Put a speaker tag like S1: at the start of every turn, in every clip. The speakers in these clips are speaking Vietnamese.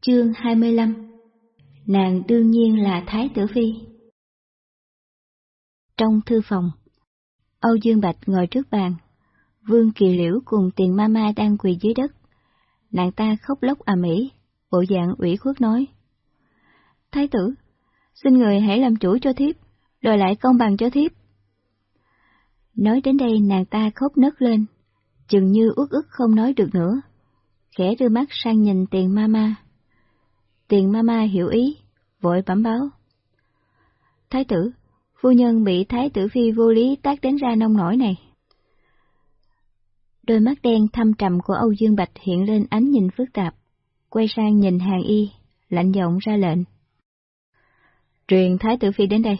S1: Chương 25 Nàng đương nhiên là Thái Tử Phi Trong thư phòng, Âu Dương Bạch ngồi trước bàn, Vương Kỳ Liễu cùng tiền mama đang quỳ dưới đất. Nàng ta khóc lóc à mỹ, bộ dạng ủy khuất nói. Thái tử, xin người hãy làm chủ cho thiếp, đòi lại công bằng cho thiếp. Nói đến đây nàng ta khóc nấc lên, chừng như út ức không nói được nữa, khẽ đưa mắt sang nhìn tiền mama. Tiền mama hiểu ý, vội bẩm báo. Thái tử, phu nhân bị thái tử phi vô lý tác đến ra nông nổi này. Đôi mắt đen thâm trầm của Âu Dương Bạch hiện lên ánh nhìn phức tạp, quay sang nhìn hàng y, lạnh giọng ra lệnh. Truyền thái tử phi đến đây.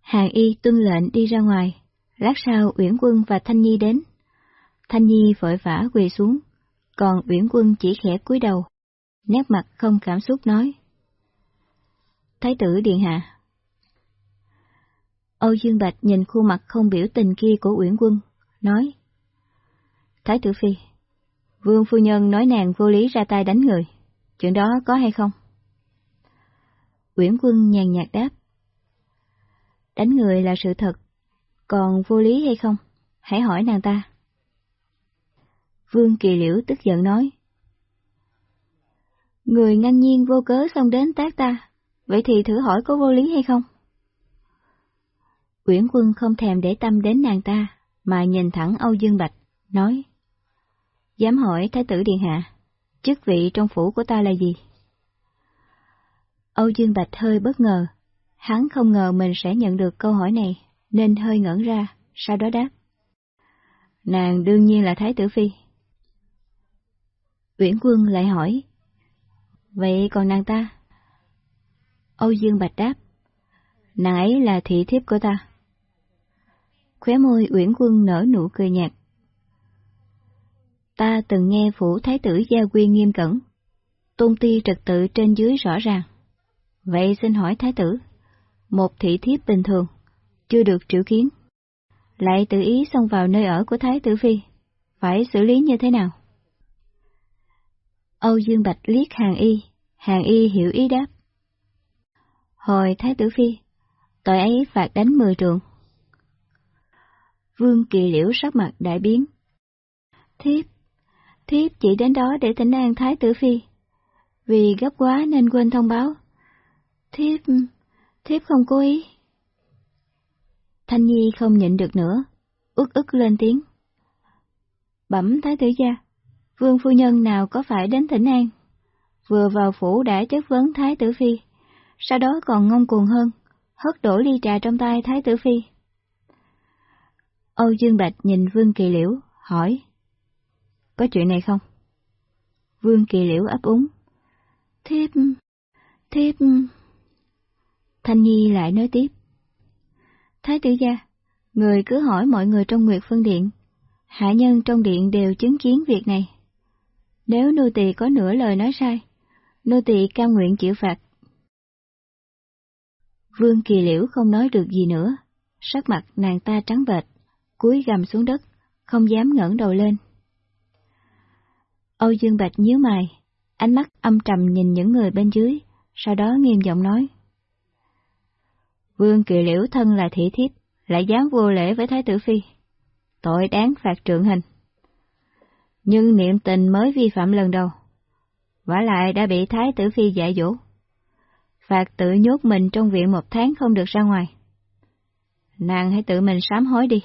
S1: Hàng y tuân lệnh đi ra ngoài, lát sau Uyển Quân và Thanh Nhi đến. Thanh Nhi vội vã quỳ xuống, còn Uyển Quân chỉ khẽ cúi đầu, nét mặt không cảm xúc nói. Thái tử Điện Hạ Âu Dương Bạch nhìn khuôn mặt không biểu tình kia của Uyển Quân, nói. Thái tử Phi, Vương Phu Nhân nói nàng vô lý ra tay đánh người, chuyện đó có hay không? Uyển Quân nhàn nhạt đáp. Đánh người là sự thật, còn vô lý hay không? Hãy hỏi nàng ta. Vương Kỳ Liễu tức giận nói. Người ngang nhiên vô cớ xong đến tác ta, vậy thì thử hỏi có vô lý hay không? Uyển Quân không thèm để tâm đến nàng ta, mà nhìn thẳng Âu Dương Bạch, nói. Dám hỏi Thái tử Điện Hạ, chức vị trong phủ của ta là gì? Âu Dương Bạch hơi bất ngờ, hắn không ngờ mình sẽ nhận được câu hỏi này, nên hơi ngẩn ra, sau đó đáp. Nàng đương nhiên là Thái tử Phi. Uyển Quân lại hỏi, Vậy còn nàng ta? Âu Dương Bạch đáp, nàng ấy là thị thiếp của ta. Khóe môi Uyển Quân nở nụ cười nhạt. Ta từng nghe phủ thái tử gia quy nghiêm cẩn, tôn ti trật tự trên dưới rõ ràng. Vậy xin hỏi thái tử, một thị thiếp bình thường, chưa được triệu kiến, lại tự ý xông vào nơi ở của thái tử phi, phải xử lý như thế nào? Âu Dương Bạch liếc hàng y, hàng y hiểu ý đáp. Hồi thái tử phi, tội ấy phạt đánh mười trường. Vương Kỳ Liễu sắc mặt đại biến. Thiếp, thiếp chỉ đến đó để tỉnh an Thái tử Phi. Vì gấp quá nên quên thông báo. Thiếp, thiếp không cố ý. Thanh Nhi không nhịn được nữa, ức ức lên tiếng. Bẩm Thái tử gia, Vương phu nhân nào có phải đến thỉnh an? Vừa vào phủ đã chất vấn Thái tử Phi, sau đó còn ngông cuồng hơn, hất đổ ly trà trong tay Thái tử Phi. Âu Dương Bạch nhìn Vương Kỳ Liễu, hỏi. Có chuyện này không? Vương Kỳ Liễu ấp úng. Thiếp... thiếp... Thanh Nhi lại nói tiếp. Thái tử gia, người cứ hỏi mọi người trong Nguyệt Phân Điện. Hạ nhân trong điện đều chứng kiến việc này. Nếu nô tỳ có nửa lời nói sai, nô tỳ cam nguyện chịu phạt. Vương Kỳ Liễu không nói được gì nữa, sắc mặt nàng ta trắng bệch cúi gầm xuống đất, không dám ngẩng đầu lên. Âu Dương Bạch nhíu mày, ánh mắt âm trầm nhìn những người bên dưới, sau đó nghiêm giọng nói. Vương Kỳ Liễu thân là thị thiếp, lại dám vô lễ với Thái tử Phi. Tội đáng phạt trượng hình. Nhưng niệm tình mới vi phạm lần đầu. vả lại đã bị Thái tử Phi dạy dỗ. Phạt tự nhốt mình trong viện một tháng không được ra ngoài. Nàng hãy tự mình sám hối đi.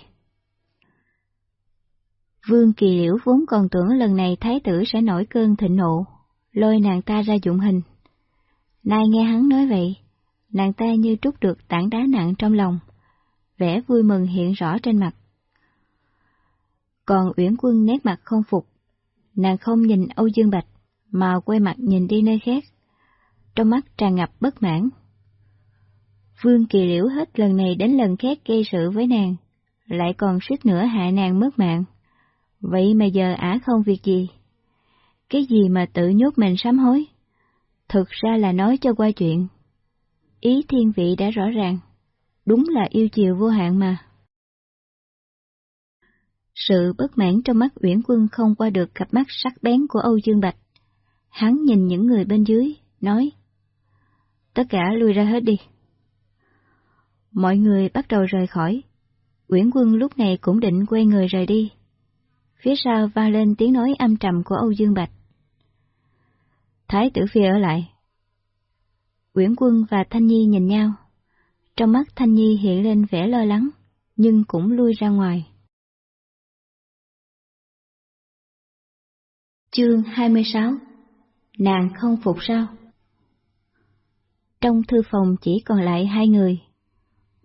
S1: Vương Kỳ Liễu vốn còn tưởng lần này thái tử sẽ nổi cơn thịnh nộ, lôi nàng ta ra dụng hình. Nay nghe hắn nói vậy, nàng ta như trút được tảng đá nặng trong lòng, vẻ vui mừng hiện rõ trên mặt. Còn Uyển Quân nét mặt không phục, nàng không nhìn Âu Dương Bạch, mà quay mặt nhìn đi nơi khác, trong mắt tràn ngập bất mãn. Vương Kỳ Liễu hết lần này đến lần khác gây sự với nàng, lại còn suýt nữa hại nàng mất mạng. Vậy mà giờ ả không việc gì. Cái gì mà tự nhốt mình sám hối? Thực ra là nói cho qua chuyện. Ý thiên vị đã rõ ràng. Đúng là yêu chiều vô hạn mà. Sự bất mãn trong mắt Uyển Quân không qua được cặp mắt sắc bén của Âu Dương Bạch. Hắn nhìn những người bên dưới, nói Tất cả lui ra hết đi. Mọi người bắt đầu rời khỏi. Uyển Quân lúc này cũng định quay người rời đi. Phía sau vang lên tiếng nói âm trầm của Âu Dương Bạch. Thái tử phi ở lại. Uyển Quân và Thanh Nhi nhìn nhau. Trong mắt Thanh Nhi hiện lên vẻ lo lắng, nhưng cũng lui ra ngoài. Chương 26 Nàng không phục sao? Trong thư phòng chỉ còn lại hai người.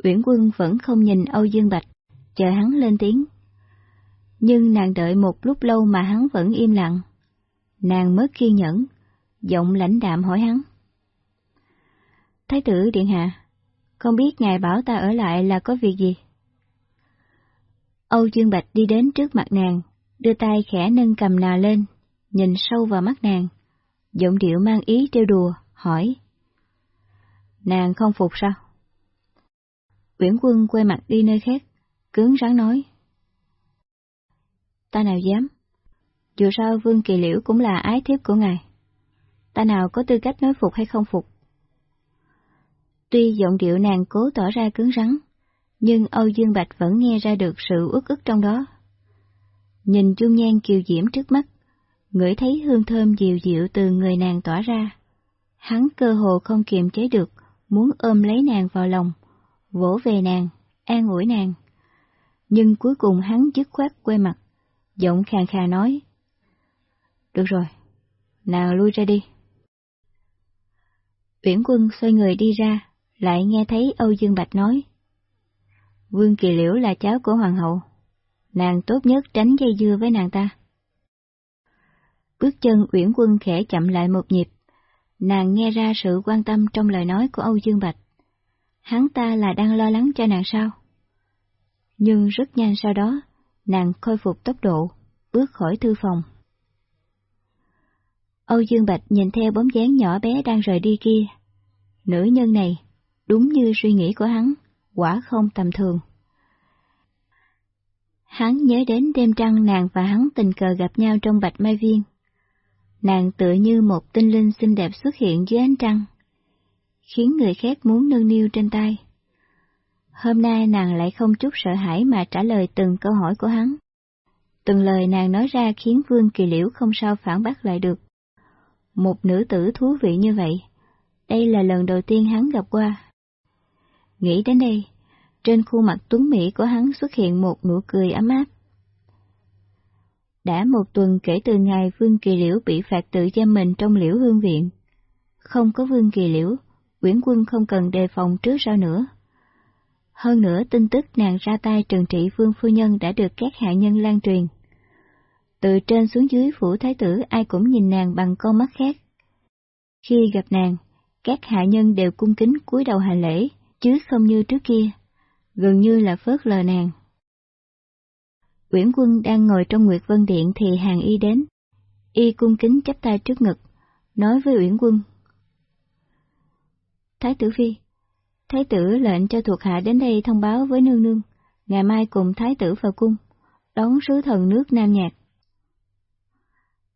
S1: Uyển Quân vẫn không nhìn Âu Dương Bạch, chờ hắn lên tiếng. Nhưng nàng đợi một lúc lâu mà hắn vẫn im lặng. Nàng mới kiên nhẫn, giọng lãnh đạm hỏi hắn. Thái tử Điện Hạ, không biết ngài bảo ta ở lại là có việc gì? Âu Dương Bạch đi đến trước mặt nàng, đưa tay khẽ nâng cầm nà lên, nhìn sâu vào mắt nàng, giọng điệu mang ý trêu đùa, hỏi. Nàng không phục sao? Uyển quân quay mặt đi nơi khác, cứng rắn nói. Ta nào dám? Dù sao Vương Kỳ Liễu cũng là ái thiếp của ngài. Ta nào có tư cách nói phục hay không phục? Tuy giọng điệu nàng cố tỏ ra cứng rắn, nhưng Âu Dương Bạch vẫn nghe ra được sự uất ức trong đó. Nhìn chung nhan kiều diễm trước mắt, ngửi thấy hương thơm dịu dịu từ người nàng tỏa ra. Hắn cơ hồ không kiềm chế được, muốn ôm lấy nàng vào lòng, vỗ về nàng, an ủi nàng. Nhưng cuối cùng hắn dứt khoát quay mặt, giọng khàn khà nói. Được rồi, nào lui ra đi. Uyển quân xoay người đi ra, lại nghe thấy Âu Dương Bạch nói. Vương Kỳ Liễu là cháu của Hoàng hậu, nàng tốt nhất tránh dây dưa với nàng ta. Bước chân Uyển Quân khẽ chậm lại một nhịp, nàng nghe ra sự quan tâm trong lời nói của Âu Dương Bạch. Hắn ta là đang lo lắng cho nàng sao? Nhưng rất nhanh sau đó, nàng khôi phục tốc độ, bước khỏi thư phòng. Âu Dương Bạch nhìn theo bóng dáng nhỏ bé đang rời đi kia. Nữ nhân này, đúng như suy nghĩ của hắn, quả không tầm thường. Hắn nhớ đến đêm trăng nàng và hắn tình cờ gặp nhau trong bạch mai viên. Nàng tựa như một tinh linh xinh đẹp xuất hiện dưới ánh trăng, khiến người khác muốn nâng niu trên tay. Hôm nay nàng lại không chút sợ hãi mà trả lời từng câu hỏi của hắn. Từng lời nàng nói ra khiến Vương Kỳ Liễu không sao phản bác lại được. Một nữ tử thú vị như vậy, đây là lần đầu tiên hắn gặp qua. Nghĩ đến đây, trên khuôn mặt tuấn mỹ của hắn xuất hiện một nụ cười ấm áp. Đã một tuần kể từ ngày Vương Kỳ Liễu bị phạt tự giam mình trong liễu hương viện. Không có Vương Kỳ Liễu, Nguyễn Quân không cần đề phòng trước sau nữa. Hơn nữa tin tức nàng ra tay trừng trị Vương Phu Nhân đã được các hạ nhân lan truyền. Từ trên xuống dưới phủ thái tử ai cũng nhìn nàng bằng con mắt khác. Khi gặp nàng, các hạ nhân đều cung kính cúi đầu hành lễ, chứ không như trước kia, gần như là phớt lờ nàng. Uyển Quân đang ngồi trong Nguyệt Vân Điện thì hàng y đến. Y cung kính chắp tay trước ngực, nói với Uyển Quân. Thái tử Phi, Thái tử lệnh cho thuộc hạ đến đây thông báo với nương nương, ngày mai cùng Thái tử vào cung, đón sứ thần nước Nam Nhạc.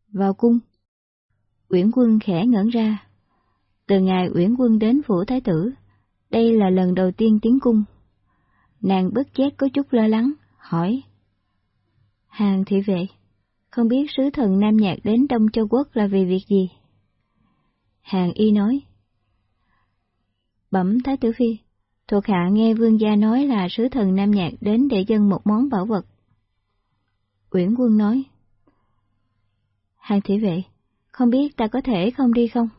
S1: Vào cung. Uyển Quân khẽ ngẩn ra. Từ ngày Uyển Quân đến phủ Thái tử, đây là lần đầu tiên tiến cung. Nàng bất giác có chút lo lắng, hỏi. Hàng thị vệ, không biết sứ thần Nam Nhạc đến Đông Châu Quốc là vì việc gì? Hàng y nói. Bẩm Thái tử Phi, thuộc hạ nghe vương gia nói là sứ thần Nam Nhạc đến để dân một món bảo vật. Uyển quân nói. Hàng thị vệ, không biết ta có thể không đi không?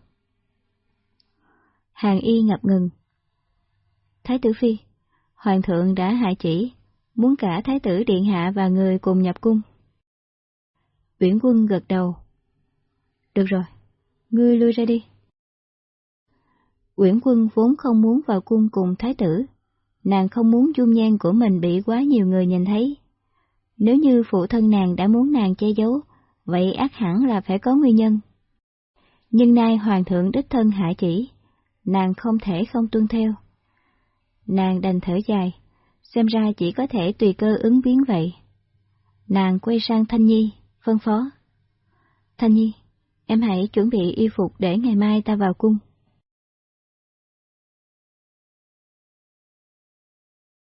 S1: Hàng y ngập ngừng. Thái tử Phi, Hoàng thượng đã hạ chỉ, muốn cả Thái tử Điện Hạ và người cùng nhập cung. Uyển quân gật đầu. Được rồi, ngươi lui ra đi. Uyển quân vốn không muốn vào cung cùng Thái tử, nàng không muốn dung nhan của mình bị quá nhiều người nhìn thấy. Nếu như phụ thân nàng đã muốn nàng che giấu, vậy ác hẳn là phải có nguyên nhân. Nhưng nay hoàng thượng đích thân hạ chỉ, nàng không thể không tuân theo. Nàng đành thở dài, xem ra chỉ có thể tùy cơ ứng biến vậy. Nàng quay sang Thanh Nhi, phân phó. Thanh Nhi, em hãy chuẩn bị y phục để ngày mai ta vào cung.